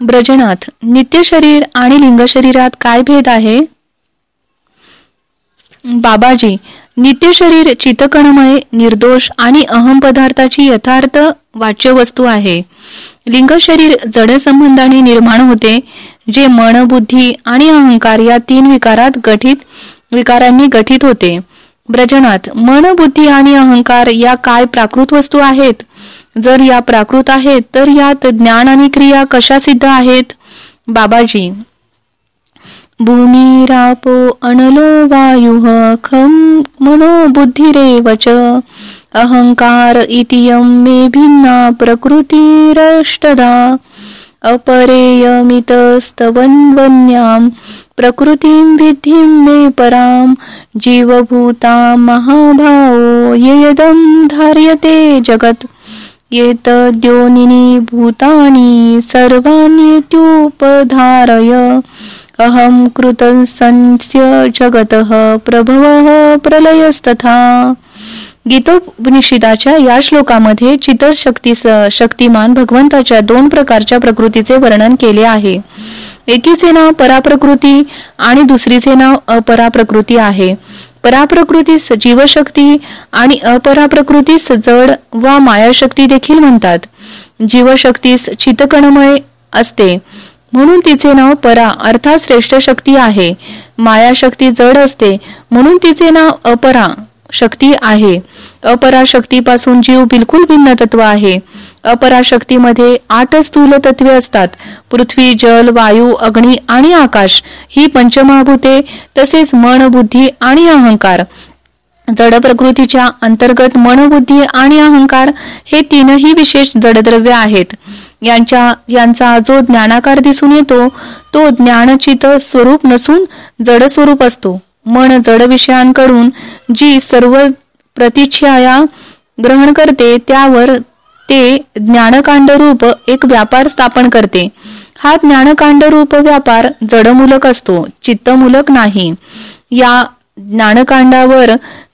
ब्रजनाथ नित्य शरीर आणि लिंग शरीरात काय भेद आहे? बाबाजी नित्य शरीर चितकणमय निर्दोष आणि अहम पदार्थाची यथार्थ वाच्य वस्तू आहे. लिंग शरीर जड संबंधाने निर्माण होते जे मन बुद्धी आणि अहंकार या तीन विकारात गठित विकारांनी गठित होते. ब्रजनाथ मन बुद्धी आणि अहंकार या काय प्राकृत वस्तू आहेत? जर या प्राकृत आहेत तर यात ज्ञान आणि क्रिया कशा सिद्ध आहेत? बाबाजी भूमिरापो अनलो वायु खम मनो बुद्धिरेवच अहंकार इतियम मे भिन्ना प्रकृतीरष्टदा अपरेयमितस्तवन्वन्यां प्रकृतीं विधिं मे परां जीवभूता महाभावो येदं धार्यते जगत्। एतद्योनिनी भूतानि अहम कृत संस्य जगतः प्रभव प्रलयस्तथा। गीतोपनिषदाच्या या श्लोकामध्ये चितशक्ती शक्तिमान भगवंताच्या दोन प्रकारच्या प्रकृतीचे वर्णन केले आहे. एकीचे नाव पराप्रकृती आणि दुसरीचे नाव अपराप्रकृती आहे. पराप्रकृतीस जीवशक्ती आणि अपराप्रकृतीस जड वा मायाशक्ती देखील म्हणतात. जीवशक्तीस चितकणमय असते. म्हणून तिचे नाव परा अर्थात श्रेष्ठ शक्ती आहे. मायाशक्ती जड असते. म्हणून तिचे नाव अपरा शक्ती आहे. अपरा शक्तीपासून जीव बिलकुल भिन्न तत्व आहे. अपराशक्तीमध्ये आठ स्थूल तत्वे असतात. पृथ्वी जल वायू अग्नी आणि आकाश ही पंचमहाभूते तसेच मन बुद्धी आणि अहंकार. जड प्रकृतीच्या अंतर्गत मनबुद्धी आणि अहंकार हे तीनही विशेष जडद्रव्य आहेत. यांच्या यांचा जो ज्ञानाकार दिसून येतो तो ज्ञानचित स्वरूप नसून जड स्वरूप असतो. मन जड विषयांकडून जी सर्व प्रतिच्छाया ग्रहण करते त्यावर ते ज्ञानकांड रूप एक व्यापार स्थापन करते. हा ज्ञानकांड रूप व्यापार जडमूलक असतो चित्तमूलक नाही. या ज्ञानकांडावर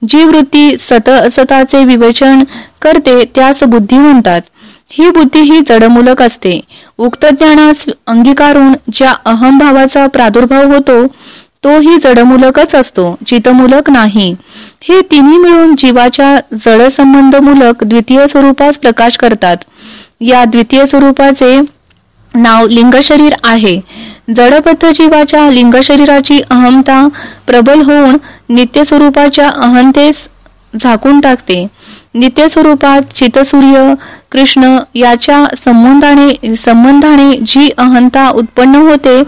जी वृत्ती सत असताचे विवेचन करते त्यास बुद्धी म्हणतात. ही बुद्धी ही जडमूलक असते. उक्त ज्ञानास अंगीकारून ज्या अहमभावाचा प्रादुर्भाव होतो तोही जडमूलकच असतो चितमूलक नाही. हे तिन्ही मिळून जीवाच्या जडसंबंध मूलक द्वितीय स्वरूपास प्रकाश करतात. या द्वितीय स्वरूपाचे नाव लिंग शरीर आहे. जडबद्ध जीवाच्या लिंग शरीराची अहमता प्रबल होऊन नित्य स्वरूपाच्या अहंतेस झाकून टाकते. नित्य स्वरूपात चितसूर्य कृष्ण याच्या संबंधाने संबंधाने जी अहंता उत्पन्न होते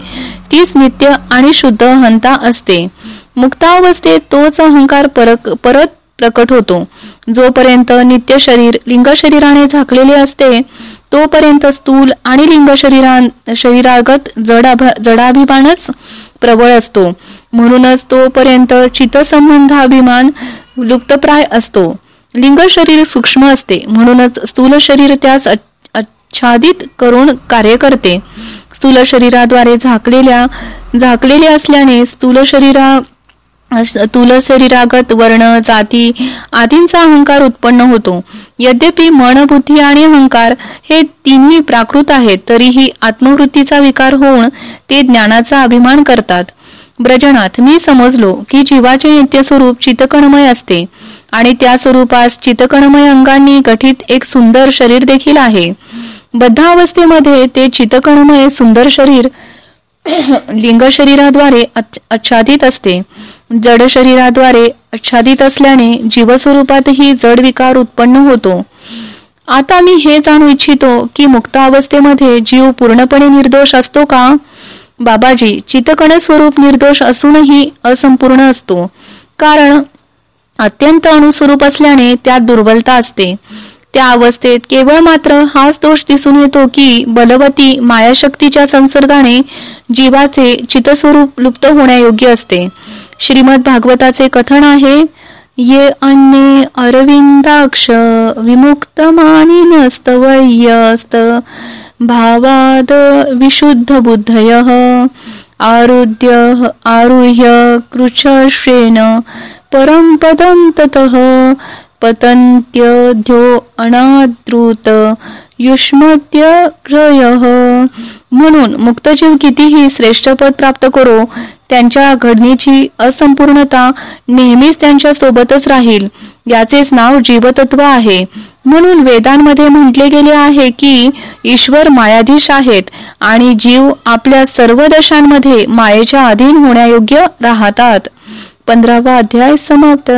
तीच नित्य आणि शुद्ध अहंता असते. मुक्तावस्थेत तोच अहंकार परक परत प्रकट होतो. जोपर्यंत नित्य शरीर लिंग शरीराने झाकलेले असते तोपर्यंत स्थूल आणि लिंग शरीरा शरीरागत जडाभिमानच प्रबळ असतो. म्हणूनच तोपर्यंत चितसंबंधाभिमान लुप्तप्राय असतो. लिंग शरीर सूक्ष्म असते. म्हणूनच स्थूल शरीर त्यास आच्छादित करून कार्य करते. स्थूल शरीराद्वारे झाकलेल्या झाकलेले असल्याने स्थूल शरीरा स्थूल शरीरागत वर्ण जाती आदींचा अहंकार उत्पन्न होतो. यद्यपि मन बुद्धी आणि अहंकार हे तिन्ही प्राकृत आहेत तरीही आत्मवृत्तीचा विकार होऊन ते ज्ञानाचा अभिमान करतात. ब्रजनाथ मी समजलो की जीवाचे नित्य स्वरूप चितकणमय असते आणि त्या स्वरूपास चितकणमय अंगांनी गठित एक सुंदर शरीर देखील आहे. बद्धावस्थेमध्ये ते चितकणमय सुंदर शरीर लिंग शरीराद्वारे आच्छादित असते. जड शरीराद्वारे आच्छादित असल्याने जीवस्वरूपातही जड विकार उत्पन्न होतो. आता मी हे जाणू इच्छितो की मुक्त अवस्थेमध्ये जीव पूर्णपणे निर्दोष असतो का? बाबाजी चितकण स्वरूप निर्दोष असूनही असंपूर्ण असतो. कारण अत्यंत अणुस्वरूप असल्याने त्यात दुर्बलता असते. त्या अवस्थेत केवळ मात्र हाच दोष दिसून येतो की बलवती मायाशक्तीच्या संसर्गाने जीवाचे चितस्वरूप लुप्त होण्यायोग्य असते. श्रीमद भागवताचे कथन आहे ये अन्ये अरविंदाक्ष विमुक्त मानिनस्तवयस्त भावाद विशुद्ध बुद्धय आरुद्य आरुह्य कृच्छ्रेन परम पदम ततः पतन्त्यध्यो अनाद्रुत युष्मत्यग्रयः म्हणून मुक्तजीव कितीही श्रेष्ठ पद प्राप्त करो त्यांच्या घडणीची असंपूर्णता नेहमीच त्यांच्या सोबतच राहील याचेच नाव जीवतत्व आहे. म्हणून वेदांमध्ये म्हटले गेले आहे की ईश्वर मायाधीश आहेत आणि जीव आपल्या सर्व दशांमध्ये मायेच्या अधीन होण्यायोग्य राहतात. पंधरावा अध्याय समाप्त.